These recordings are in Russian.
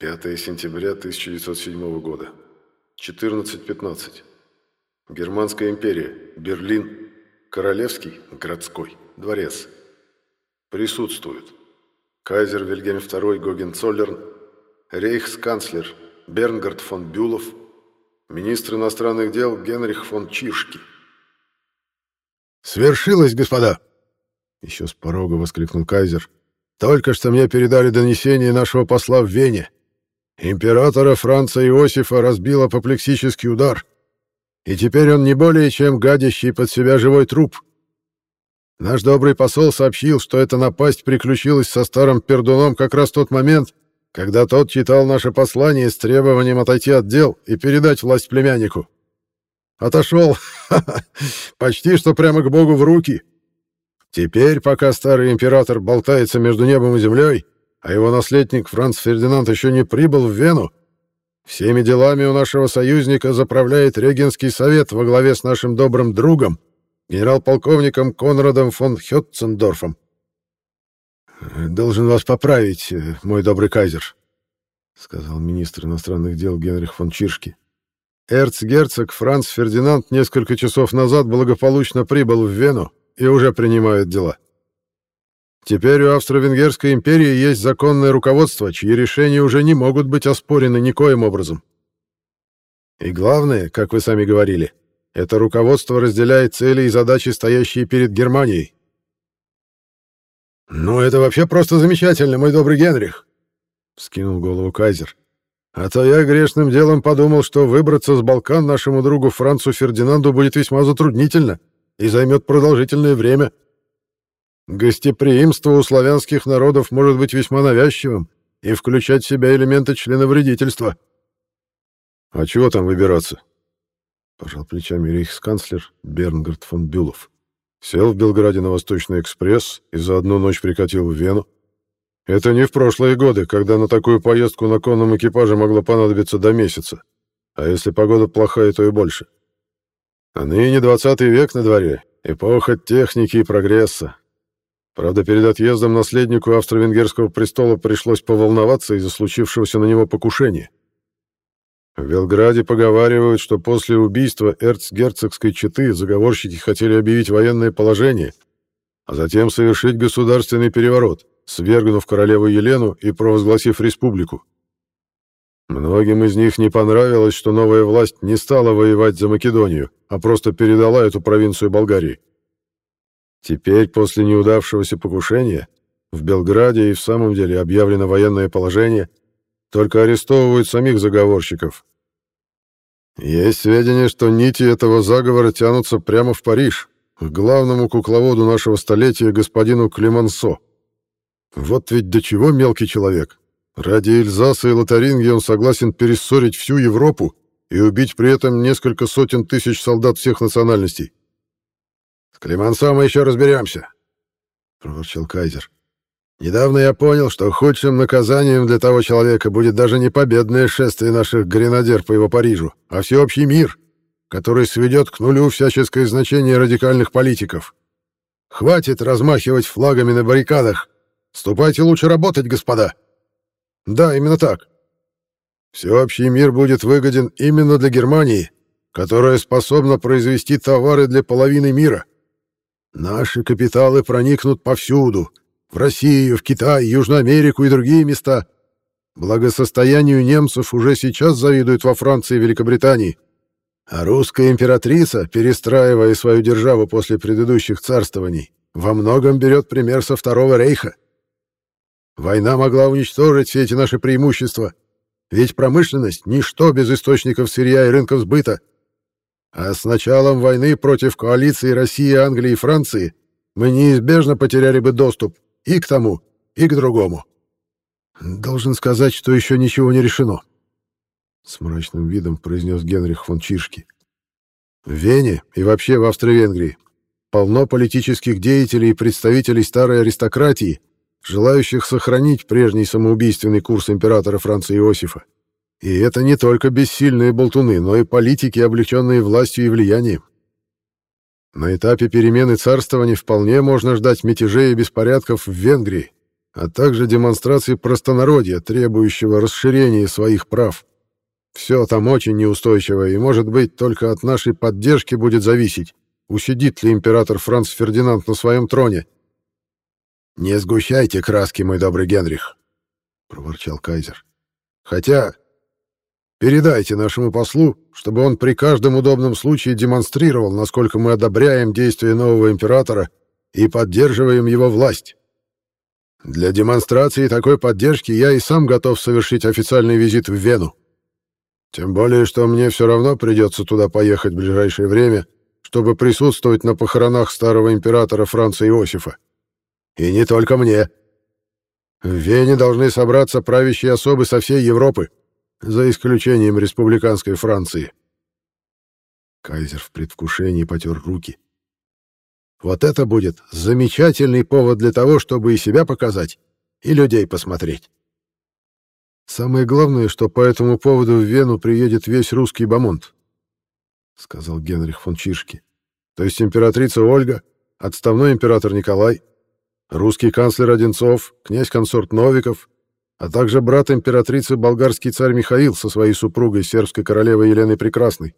5 сентября 1907 года. 14.15. Германская империя. Берлин. Королевский, городской, дворец. Присутствуют. Кайзер Вильгельм II Гогенцоллерн, рейхсканцлер Бернгард фон Бюлов, министр иностранных дел Генрих фон Чишки. «Свершилось, господа!» Еще с порога воскликнул кайзер. «Только что мне передали донесение нашего посла в Вене. Императора Франца Иосифа разбил апоплексический удар, и теперь он не более чем гадящий под себя живой труп. Наш добрый посол сообщил, что эта напасть приключилась со старым пердуном как раз в тот момент, когда тот читал наше послание с требованием отойти от дел и передать власть племяннику. Отошел, почти что прямо к Богу в руки. Теперь, пока старый император болтается между небом и землей, а его наследник Франц Фердинанд еще не прибыл в Вену, всеми делами у нашего союзника заправляет регенский совет во главе с нашим добрым другом, генерал-полковником Конрадом фон Хетцендорфом. «Должен вас поправить, э, мой добрый кайзер», — сказал министр иностранных дел Генрих фон Чиршки. «Эрцгерцог Франц Фердинанд несколько часов назад благополучно прибыл в Вену и уже принимает дела. Теперь у Австро-Венгерской империи есть законное руководство, чьи решения уже не могут быть оспорены никоим образом. И главное, как вы сами говорили, это руководство разделяет цели и задачи, стоящие перед Германией. «Ну, это вообще просто замечательно, мой добрый Генрих!» — вскинул голову Кайзер. «А то я грешным делом подумал, что выбраться с Балкан нашему другу Францу Фердинанду будет весьма затруднительно и займет продолжительное время. Гостеприимство у славянских народов может быть весьма навязчивым и включать в себя элементы членовредительства». «А чего там выбираться?» — пожал плечами рейхсканцлер Бернгард фон Бюлов. Сел в Белграде на Восточный экспресс и за одну ночь прикатил в Вену. Это не в прошлые годы, когда на такую поездку на конном экипаже могло понадобиться до месяца. А если погода плохая, то и больше. А ныне двадцатый век на дворе, эпоха техники и прогресса. Правда, перед отъездом наследнику австро-венгерского престола пришлось поволноваться из-за случившегося на него покушения. В Белграде поговаривают, что после убийства эрцгерцогской четы заговорщики хотели объявить военное положение, а затем совершить государственный переворот, свергнув королеву Елену и провозгласив республику. Многим из них не понравилось, что новая власть не стала воевать за Македонию, а просто передала эту провинцию Болгарии. Теперь, после неудавшегося покушения, в Белграде и в самом деле объявлено военное положение, только арестовывают самих заговорщиков. Есть сведения, что нити этого заговора тянутся прямо в Париж, к главному кукловоду нашего столетия, господину Клемансо. Вот ведь до чего мелкий человек. Ради Эльзаса и Лотарингии он согласен перессорить всю Европу и убить при этом несколько сотен тысяч солдат всех национальностей. «С Клемансо мы еще разберемся», — проворчал Кайзер. Недавно я понял, что худшим наказанием для того человека будет даже не победное шествие наших гренадер по его Парижу, а всеобщий мир, который сведет к нулю всяческое значение радикальных политиков. Хватит размахивать флагами на баррикадах. Ступайте лучше работать, господа. Да, именно так. Всеобщий мир будет выгоден именно для Германии, которая способна произвести товары для половины мира. Наши капиталы проникнут повсюду — в Россию, в Китай, Южную Америку и другие места. Благосостоянию немцев уже сейчас завидуют во Франции и Великобритании. А русская императрица, перестраивая свою державу после предыдущих царствований, во многом берет пример со Второго рейха. Война могла уничтожить все эти наши преимущества, ведь промышленность — ничто без источников сырья и рынков сбыта. А с началом войны против коалиции России, Англии и Франции мы неизбежно потеряли бы доступ и к тому, и к другому. Должен сказать, что еще ничего не решено. С мрачным видом произнес Генрих фон Чишки. В Вене и вообще в Австро-Венгрии полно политических деятелей и представителей старой аристократии, желающих сохранить прежний самоубийственный курс императора Франца Иосифа. И это не только бессильные болтуны, но и политики, облеченные властью и влиянием. На этапе перемены царствования вполне можно ждать мятежей и беспорядков в Венгрии, а также демонстрации простонародья, требующего расширения своих прав. Все там очень неустойчиво, и, может быть, только от нашей поддержки будет зависеть, усидит ли император Франц Фердинанд на своем троне. «Не сгущайте краски, мой добрый Генрих», — проворчал кайзер. «Хотя передайте нашему послу, чтобы он при каждом удобном случае демонстрировал, насколько мы одобряем действия нового императора и поддерживаем его власть. Для демонстрации такой поддержки я и сам готов совершить официальный визит в Вену. Тем более, что мне все равно придется туда поехать в ближайшее время, чтобы присутствовать на похоронах старого императора Франца Иосифа. И не только мне. В Вене должны собраться правящие особы со всей Европы, за исключением республиканской Франции. Кайзер в предвкушении потер руки. Вот это будет замечательный повод для того, чтобы и себя показать, и людей посмотреть. Самое главное, что по этому поводу в Вену приедет весь русский бомонд, сказал Генрих фон Чишки. То есть императрица Ольга, отставной император Николай, русский канцлер Одинцов, князь-консорт Новиков, а также брат императрицы болгарский царь Михаил со своей супругой сербской королевой Еленой Прекрасной.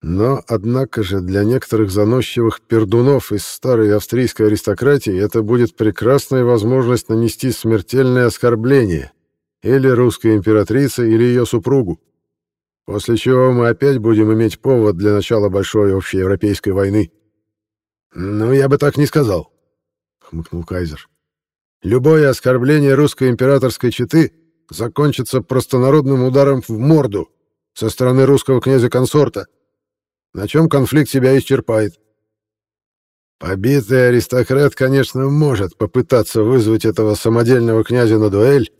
Но, однако же, для некоторых заносчивых пердунов из старой австрийской аристократии это будет прекрасная возможность нанести смертельное оскорбление или русской императрице, или ее супругу, после чего мы опять будем иметь повод для начала большой общеевропейской войны. «Ну, я бы так не сказал», — хмыкнул Кайзер. «Любое оскорбление русской императорской четы закончится простонародным ударом в морду со стороны русского князя-консорта» на чем конфликт себя исчерпает. Побитый аристократ, конечно, может попытаться вызвать этого самодельного князя на дуэль,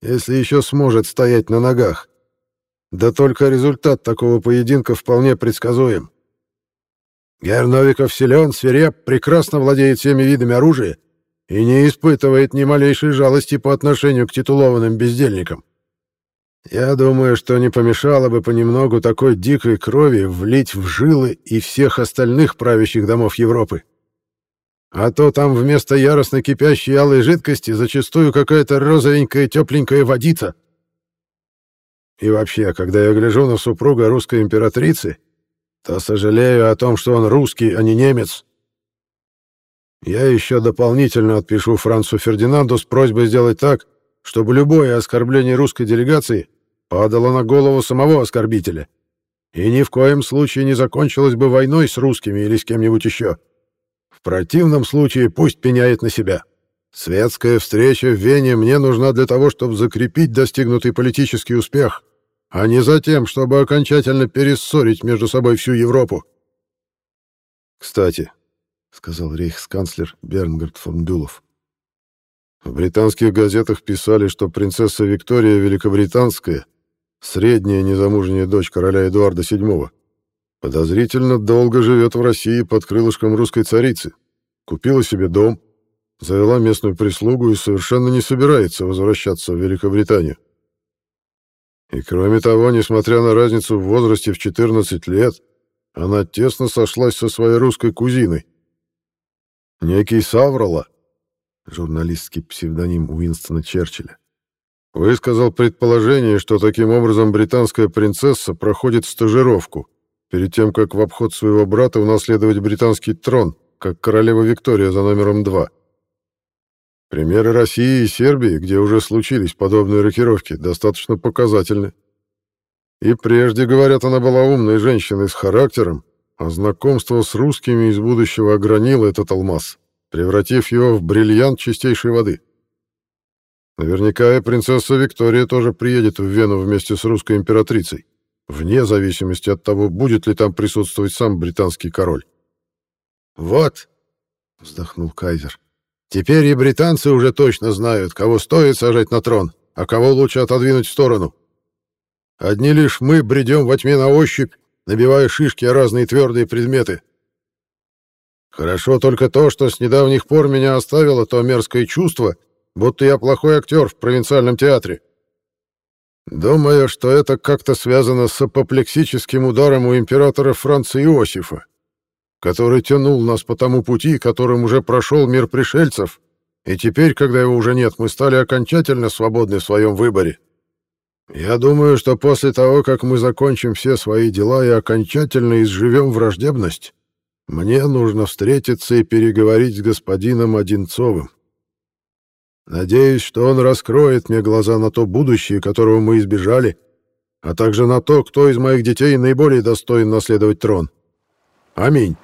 если еще сможет стоять на ногах. Да только результат такого поединка вполне предсказуем. Герновиков силен, свиреп, прекрасно владеет всеми видами оружия и не испытывает ни малейшей жалости по отношению к титулованным бездельникам. Я думаю, что не помешало бы понемногу такой дикой крови влить в жилы и всех остальных правящих домов Европы. А то там вместо яростно кипящей алой жидкости зачастую какая-то розовенькая тепленькая водица. И вообще, когда я гляжу на супруга русской императрицы, то сожалею о том, что он русский, а не немец. Я еще дополнительно отпишу Францу Фердинанду с просьбой сделать так, чтобы любое оскорбление русской делегации падало на голову самого оскорбителя и ни в коем случае не закончилось бы войной с русскими или с кем-нибудь еще. В противном случае пусть пеняет на себя. Светская встреча в Вене мне нужна для того, чтобы закрепить достигнутый политический успех, а не за тем, чтобы окончательно перессорить между собой всю Европу. «Кстати», — сказал рейхсканцлер Бернгард фон Бюлов, в британских газетах писали, что принцесса Виктория Великобританская, средняя незамужняя дочь короля Эдуарда VII, подозрительно долго живет в России под крылышком русской царицы, купила себе дом, завела местную прислугу и совершенно не собирается возвращаться в Великобританию. И кроме того, несмотря на разницу в возрасте в 14 лет, она тесно сошлась со своей русской кузиной. Некий Саврола, журналистский псевдоним Уинстона Черчилля, высказал предположение, что таким образом британская принцесса проходит стажировку перед тем, как в обход своего брата унаследовать британский трон, как королева Виктория за номером два. Примеры России и Сербии, где уже случились подобные рокировки, достаточно показательны. И прежде, говорят, она была умной женщиной с характером, а знакомство с русскими из будущего огранило этот алмаз превратив его в бриллиант чистейшей воды. Наверняка и принцесса Виктория тоже приедет в Вену вместе с русской императрицей, вне зависимости от того, будет ли там присутствовать сам британский король. «Вот», — вздохнул Кайзер, — «теперь и британцы уже точно знают, кого стоит сажать на трон, а кого лучше отодвинуть в сторону. Одни лишь мы бредем во тьме на ощупь, набивая шишки о разные твердые предметы, Хорошо только то, что с недавних пор меня оставило то мерзкое чувство, будто я плохой актер в провинциальном театре. Думаю, что это как-то связано с апоплексическим ударом у императора Франца Иосифа, который тянул нас по тому пути, которым уже прошел мир пришельцев, И теперь, когда его уже нет, мы стали окончательно свободны в своем выборе. Я думаю, что после того, как мы закончим все свои дела и окончательно изживем враждебность, мне нужно встретиться и переговорить с господином Одинцовым. Надеюсь, что он раскроет мне глаза на то будущее, которого мы избежали, а также на то, кто из моих детей наиболее достоин наследовать трон. Аминь.